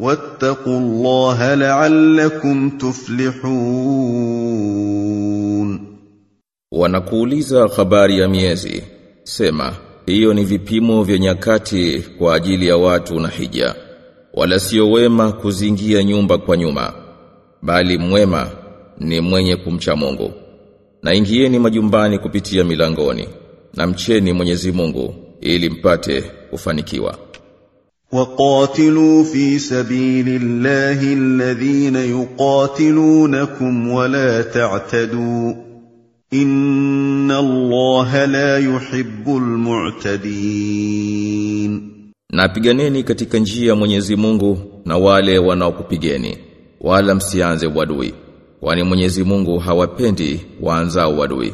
واتقوا الله لعلكم تفلحون Wanakuuliza habari ya miezi. Sema, hiyo ni vipimo vya nyakati kwa ajili ya watu na hija. Wala sio wema kuzingia nyumba kwa nyuma, bali mwema ni mwenye kumcha Mungu. Na ingieni majumbani kupitia milangoni, na mcheni Mwenyezi Mungu ili mpate kufanikiwa. وقاتلوا في سبيل الله الذين يقاتلونكم ولا تعتدوا ان الله لا يحب المعتدين. Napiganeni katika njia ya Mwenyezi Mungu na wale wanaokupigeni wala msianze uadui kwani Mwenyezi Mungu hawapendi waanzao uadui.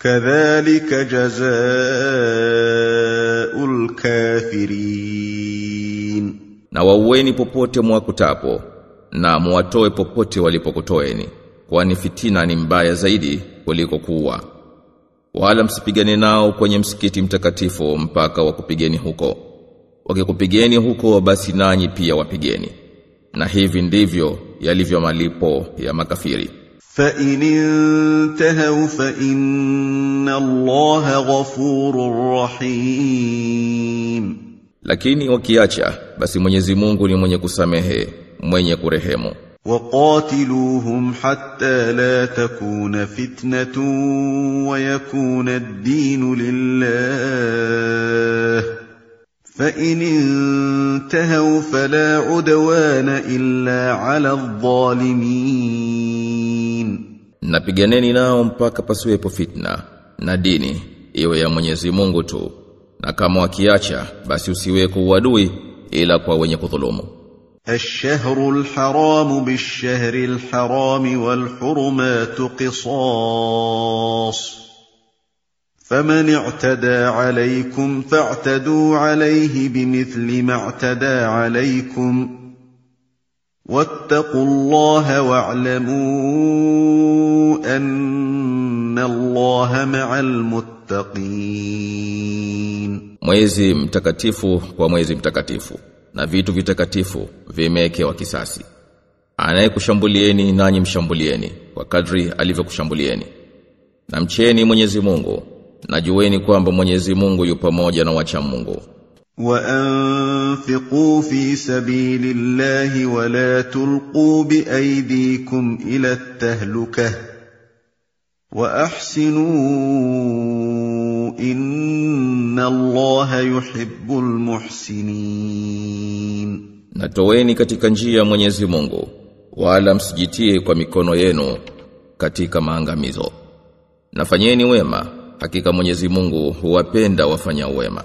كذلك جزاء الكافرين Na waueni popote mwakutapo, na muwatoe popote walipokutoeni, kwani fitina ni mbaya zaidi kuliko kuua. Wala msipigane nao kwenye msikiti mtakatifu mpaka wakupigeni huko. Wakikupigeni huko basi nanyi pia wapigeni. Na hivi ndivyo yalivyo malipo ya makafiri. فإن انتهوا فإن الله غفور رحيم. Lakini wakiacha basi Mwenyezi Mungu ni mwenye kusamehe, mwenye kurehemu. وقاتلوهم حتى لا تكون فتنة ويكون الدين لله. فإن انتهوا فلا عدوان إلا على الظالمين. Napiganeni nao mpaka pasiwepo fitna na dini iwe ya Mwenyezi Mungu tu. Na kama wakiacha basi usiweko uadui ila kwa wenye kudhulumu. الشهر الحرام بالشهر الحرام والحرمات قصاص فمن اعتدى عليكم فاعتدوا عليه بمثل ما اعتدى عليكم واتقوا الله واعلموا ان الله مع المتقين Mwezi mtakatifu kwa mwezi mtakatifu na vitu vitakatifu vimewekewa kisasi. Anayekushambulieni nanyi mshambulieni kwa kadri alivyokushambulieni. Na mcheni Mwenyezi Mungu na jueni kwamba Mwenyezi Mungu yu pamoja na wacha Mungu. وانفقوا في سبيل الله ولا تلقوا بايديكم الى التهلكه واحسنوا ان الله يحب المحسنين Na toweni katika njia ya Mwenyezi Mungu wala msijitie kwa mikono yenu katika maangamizo. Nafanyeni wema hakika Mwenyezi Mungu huwapenda wafanya wema.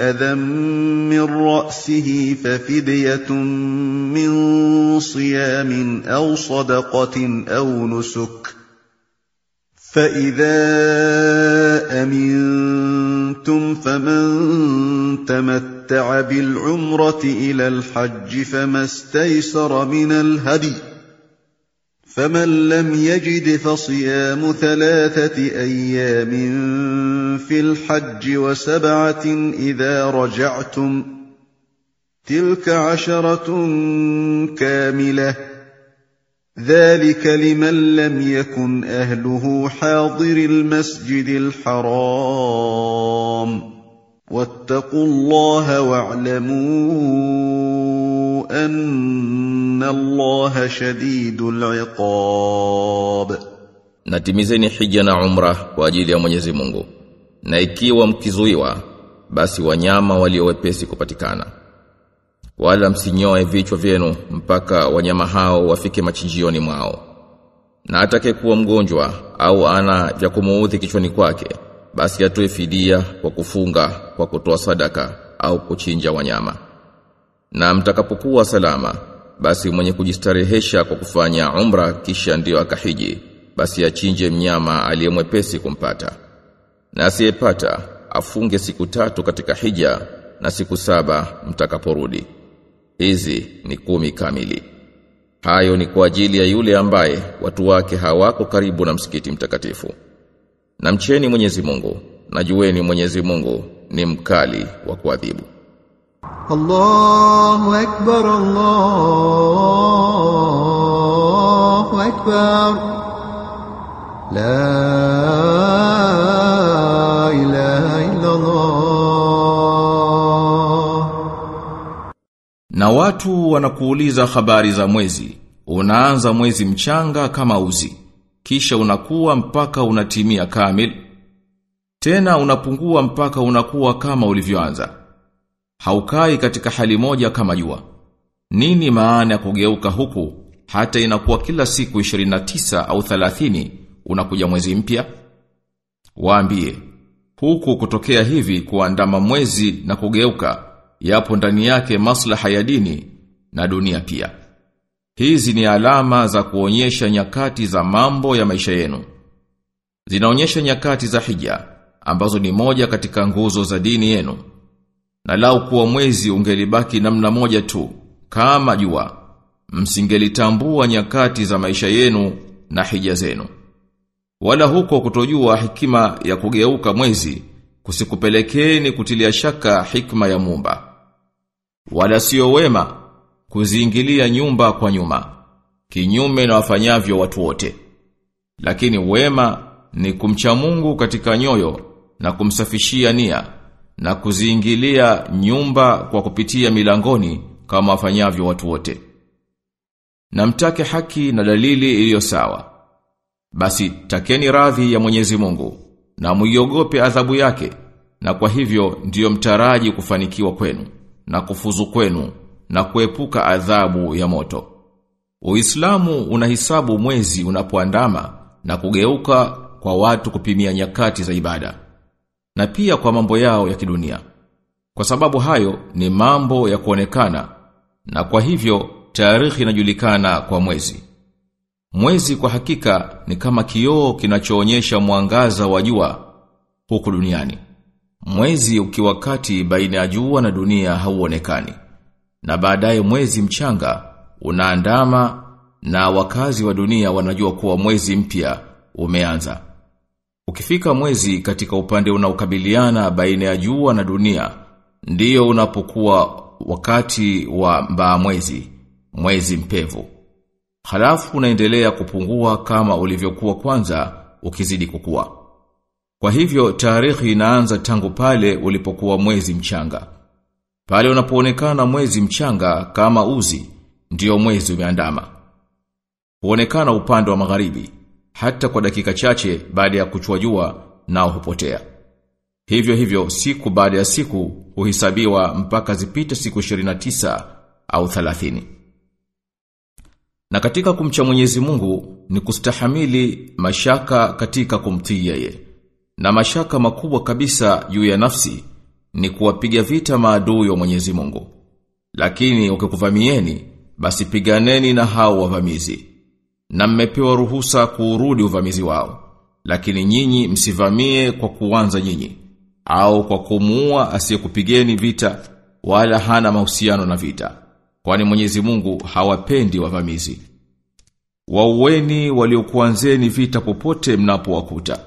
أذى من رأسه ففدية من صيام أو صدقة أو نسك. فإذا أمنتم فمن تمتع بالعمرة إلى الحج فما استيسر من الهدي. فمن لم يجد فصيام ثلاثة أيام في الحج وسبعة إذا رجعتم تلك عشرة كاملة. ذلك لمن لم يكن أهله حاضر المسجد الحرام. واتقوا الله واعلموا أن الله شديد العقاب. Natimizeni hija na umra kwa ajili ya Mwenyezi Mungu. Na ikiwa mkizuiwa, basi wanyama waliowepesi kupatikana. Wala msinyoe vichwa vyenu mpaka wanyama hao wafike machinjioni mwao. Na atakayekuwa mgonjwa au ana vya kumuudhi kichwani kwake, basi atoe fidia kwa kufunga, kwa kutoa sadaka au kuchinja wanyama. Na mtakapokuwa salama, basi mwenye kujistarehesha kwa kufanya umra kisha ndiyo akahiji, basi achinje mnyama aliyemwepesi kumpata na asiyepata afunge siku tatu katika hija na siku saba mtakaporudi. Hizi ni kumi kamili. Hayo ni kwa ajili ya yule ambaye watu wake hawako karibu na msikiti mtakatifu. Na mcheni Mwenyezi Mungu najueni Mwenyezi Mungu ni mkali wa kuadhibu. Allahu akbar Allahu akbar. La Na watu wanakuuliza habari za mwezi. Unaanza mwezi mchanga kama uzi. Kisha unakuwa mpaka unatimia kamil. Tena unapungua mpaka unakuwa kama ulivyoanza. Haukai katika hali moja kama jua. Nini maana ya kugeuka huku hata inakuwa kila siku 29 au 30 unakuja mwezi mpya? Waambie, huku kutokea hivi kuandama mwezi na kugeuka, yapo ndani yake maslaha ya dini na dunia pia. Hizi ni alama za kuonyesha nyakati za mambo ya maisha yenu. Zinaonyesha nyakati za hija, ambazo ni moja katika nguzo za dini yenu. Na lau kuwa mwezi ungelibaki namna moja tu, kama jua, msingelitambua nyakati za maisha yenu na hija zenu. Wala huko kutojua hikima ya kugeuka mwezi kusikupelekeni kutilia shaka hikma ya Muumba. Wala sio wema kuziingilia nyumba kwa nyuma, kinyume na wafanyavyo watu wote. Lakini wema ni kumcha Mungu katika nyoyo na kumsafishia nia na kuziingilia nyumba kwa kupitia milangoni kama wafanyavyo watu wote. Na mtake haki na dalili iliyo sawa. Basi takeni radhi ya Mwenyezi Mungu na muiogope adhabu yake na kwa hivyo ndiyo mtaraji kufanikiwa kwenu na kufuzu kwenu na kuepuka adhabu ya moto. Uislamu unahisabu mwezi unapoandama na kugeuka kwa watu kupimia nyakati za ibada na pia kwa mambo yao ya kidunia. Kwa sababu hayo ni mambo ya kuonekana na kwa hivyo tarehe inajulikana kwa mwezi. Mwezi kwa hakika ni kama kioo kinachoonyesha mwangaza wa jua huku duniani. Mwezi ukiwakati baina ya jua na dunia hauonekani. Na baadaye mwezi mchanga unaandama na wakazi wa dunia wanajua kuwa mwezi mpya umeanza. Ukifika mwezi katika upande unaokabiliana baina ya jua na dunia, ndiyo unapokuwa wakati wa mbaa mwezi, mwezi mpevu. Halafu unaendelea kupungua kama ulivyokuwa kwanza ukizidi kukua. Kwa hivyo tarehe inaanza tangu pale ulipokuwa mwezi mchanga. Pale unapoonekana mwezi mchanga kama uzi, ndio mwezi umeandama. Huonekana upande wa magharibi, hata kwa dakika chache baada ya kuchua jua nao hupotea. Hivyo hivyo siku baada ya siku huhesabiwa mpaka zipite siku 29 au 30. Na katika kumcha Mwenyezi Mungu ni kustahamili mashaka katika kumtii yeye. Na mashaka makubwa kabisa juu ya nafsi ni kuwapiga vita maadui wa Mwenyezi Mungu. Lakini ukikuvamieni basi piganeni na hao wavamizi. Na mmepewa ruhusa kuurudi uvamizi wao. Lakini nyinyi msivamie kwa kuanza nyinyi au kwa kumuua asiyekupigeni vita wala hana mahusiano na vita. Kwani Mwenyezi Mungu hawapendi wavamizi. waueni waliokuanzeni vita popote mnapowakuta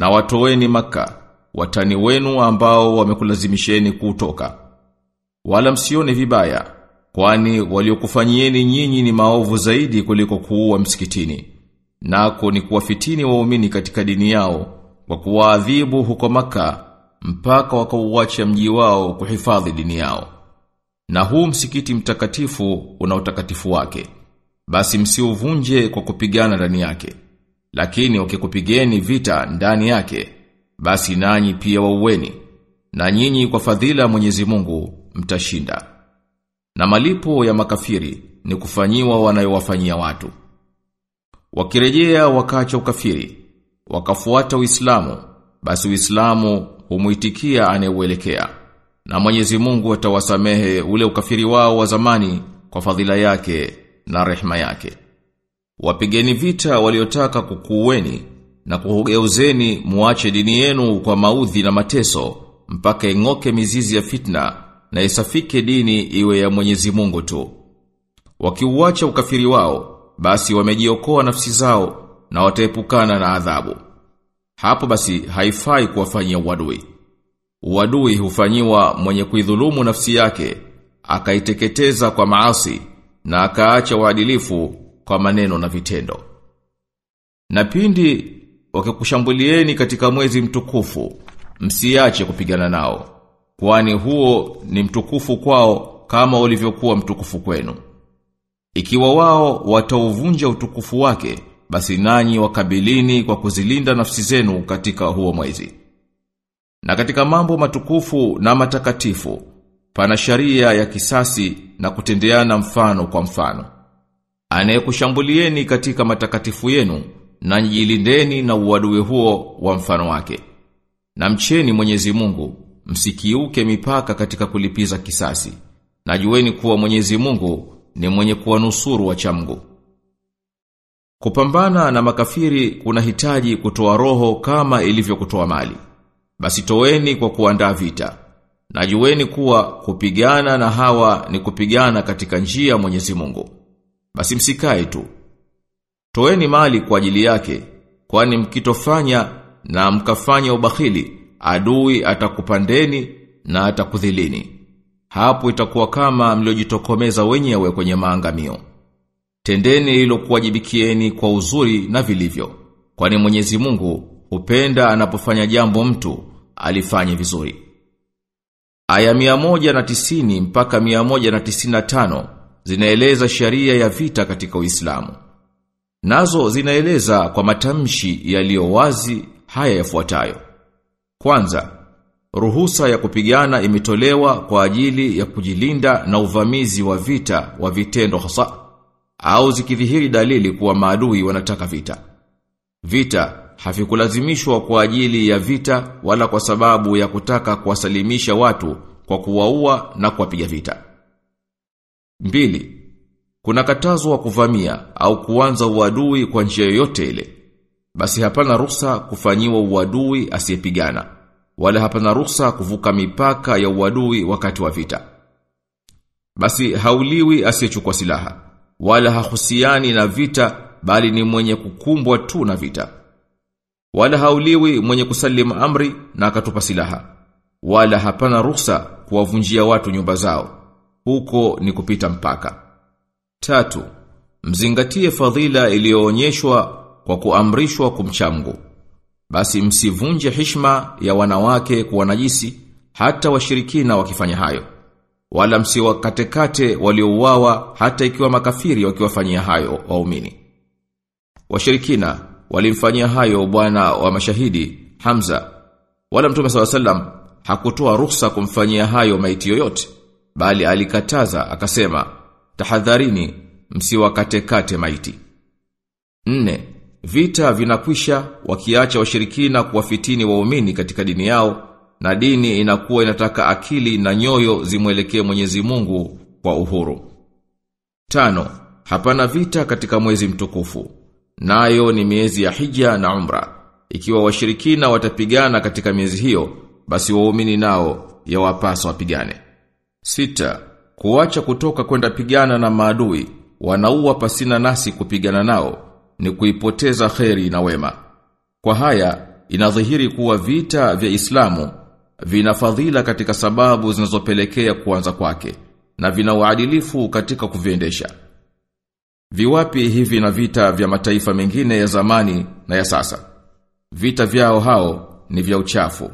na watoweni maka watani wenu ambao wamekulazimisheni kutoka. Wala msione vibaya kwani waliokufanyieni nyinyi ni maovu zaidi kuliko kuua msikitini. Nako ni kuwafitini waumini katika dini yao kwa kuwaadhibu huko maka mpaka wakauacha mji wao kuhifadhi dini yao. Na huu msikiti mtakatifu una utakatifu wake. Basi msiuvunje kwa kupigana ndani yake lakini wakikupigeni vita ndani yake basi nanyi pia waueni na nyinyi kwa fadhila Mwenyezi Mungu mtashinda. Na malipo ya makafiri ni kufanyiwa wanayowafanyia watu. Wakirejea wakacha ukafiri wakafuata Uislamu basi Uislamu humuitikia anayeuelekea. Na Mwenyezi Mungu atawasamehe ule ukafiri wao wa zamani kwa fadhila yake na rehema yake wapigeni vita waliotaka kukuweni na kuhugeuzeni muache dini yenu kwa maudhi na mateso mpaka ing'oke mizizi ya fitna na isafike dini iwe ya Mwenyezi Mungu tu. Wakiuacha ukafiri wao basi wamejiokoa nafsi zao na wataepukana na adhabu. Hapo basi haifai kuwafanyia uadui. Uadui hufanyiwa mwenye kuidhulumu nafsi yake akaiteketeza kwa maasi na akaacha uadilifu kwa maneno na vitendo. Na pindi wakikushambulieni katika mwezi mtukufu msiache kupigana nao kwani huo ni mtukufu kwao kama ulivyokuwa mtukufu kwenu. Ikiwa wao watauvunja utukufu wake basi nanyi wakabilini kwa kuzilinda nafsi zenu katika huo mwezi. Na katika mambo matukufu na matakatifu pana sharia ya kisasi na kutendeana mfano kwa mfano anayekushambulieni katika matakatifu yenu na jilindeni na uadui huo wa mfano wake. Na mcheni Mwenyezi Mungu msikiuke mipaka katika kulipiza kisasi. Najueni kuwa Mwenyezi Mungu ni mwenye kuwanusuru wacha Mungu Kupambana na makafiri kunahitaji kutoa roho kama ilivyo kutoa mali. Basi toweni kwa kuandaa vita. Najueni kuwa kupigana na hawa ni kupigana katika njia Mwenyezi Mungu basi msikae tu. Toeni mali kwa ajili yake kwani mkitofanya na mkafanya ubakhili adui atakupandeni na atakudhilini. Hapo itakuwa kama mliojitokomeza wenyewe kwenye maangamio. Tendeni hilo kuwajibikieni kwa uzuri na vilivyo kwani Mwenyezi Mungu hupenda anapofanya jambo mtu alifanye vizuri. Aya 190 mpaka 195 zinaeleza sharia ya vita katika Uislamu. Nazo zinaeleza kwa matamshi yaliyo wazi haya yafuatayo. Kwanza ruhusa ya kupigana imetolewa kwa ajili ya kujilinda na uvamizi wa vita wa vitendo hasa au zikidhihiri dalili kuwa maadui wanataka vita. Vita havikulazimishwa kwa ajili ya vita wala kwa sababu ya kutaka kuwasalimisha watu kwa kuwaua na kuwapiga vita mbili kuna katazo wa kuvamia au kuanza uadui kwa njia yoyote ile. Basi hapana ruhusa kufanyiwa uadui asiyepigana wala hapana ruhusa kuvuka mipaka ya uadui wakati wa vita. Basi hauliwi asiyechukua silaha wala hahusiani na vita bali ni mwenye kukumbwa tu na vita. Wala hauliwi mwenye kusalimu amri na akatupa silaha wala hapana ruhusa kuwavunjia watu nyumba zao huko ni kupita mpaka. Tatu mzingatie fadhila iliyoonyeshwa kwa kuamrishwa kumchamgu basi msivunje hishma ya wanawake kuwa najisi hata washirikina wakifanya hayo. Wala msiwakatekate waliouawa hata ikiwa makafiri wakiwafanyia hayo waumini. Washirikina walimfanyia hayo bwana wa mashahidi Hamza. Wala mtume SAW hakutoa ruhusa kumfanyia hayo maiti yoyote bali alikataza akasema tahadharini msiwakatekate maiti nne vita vinakwisha wakiacha washirikina kuwafitini waumini katika dini yao na dini inakuwa inataka akili na nyoyo zimwelekee Mwenyezi Mungu kwa uhuru. Tano, hapana vita katika mwezi mtukufu. Nayo ni miezi ya Hija na Umra. Ikiwa washirikina watapigana katika miezi hiyo, basi waumini nao yawapaswa wapigane. Sita, kuacha kutoka kwenda pigana na maadui wanaua pasina nasi kupigana nao ni kuipoteza kheri na wema. Kwa haya inadhihiri kuwa vita vya Islamu vina fadhila katika sababu zinazopelekea kuanza kwake na vina uadilifu katika kuviendesha. Viwapi hivi na vita vya mataifa mengine ya zamani na ya sasa? Vita vyao hao ni vya uchafu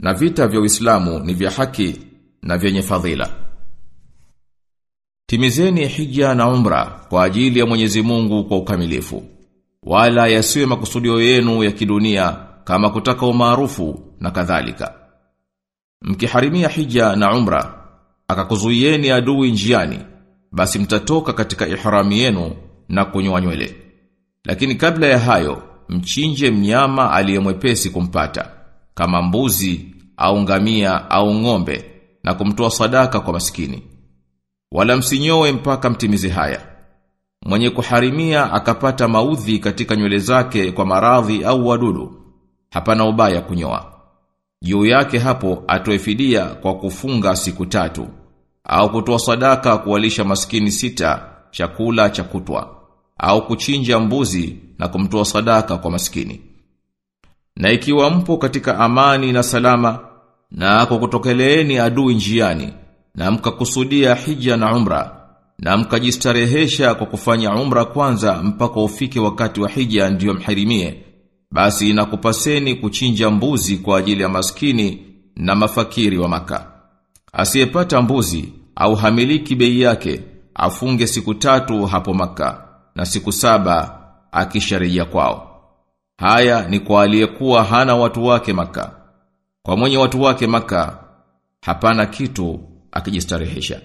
na vita vya Uislamu ni vya haki na vyenye fadhila. Timizeni hija na umra kwa ajili ya Mwenyezi Mungu kwa ukamilifu. Wala yasiwe makusudio yenu ya kidunia kama kutaka umaarufu na kadhalika. Mkiharimia hija na umra, akakuzuieni adui njiani, basi mtatoka katika ihrami yenu na kunyoa nywele. Lakini kabla ya hayo, mchinje mnyama aliyemwepesi kumpata, kama mbuzi au ngamia au ng'ombe na kumtoa sadaka kwa maskini. Wala msinyowe mpaka mtimizi haya. Mwenye kuharimia akapata maudhi katika nywele zake kwa maradhi au wadudu, hapana ubaya kunyoa. Juu yake hapo atoe fidia kwa kufunga siku tatu au kutoa sadaka kuwalisha maskini sita chakula cha kutwa au kuchinja mbuzi na kumtoa sadaka kwa maskini. Na ikiwa mpo katika amani na salama na kukutokeleeni adui njiani na mkakusudia hija na umra na mkajistarehesha kwa kufanya umra kwanza mpaka ufike wakati wa hija ndiyo mhirimie basi inakupaseni kuchinja mbuzi kwa ajili ya maskini na mafakiri wa maka. Asiyepata mbuzi au hamiliki bei yake afunge siku tatu hapo maka na siku saba akisharejea kwao. Haya ni kwa aliyekuwa hana watu wake maka. Kwa mwenye watu wake maka hapana kitu akijistarehesha.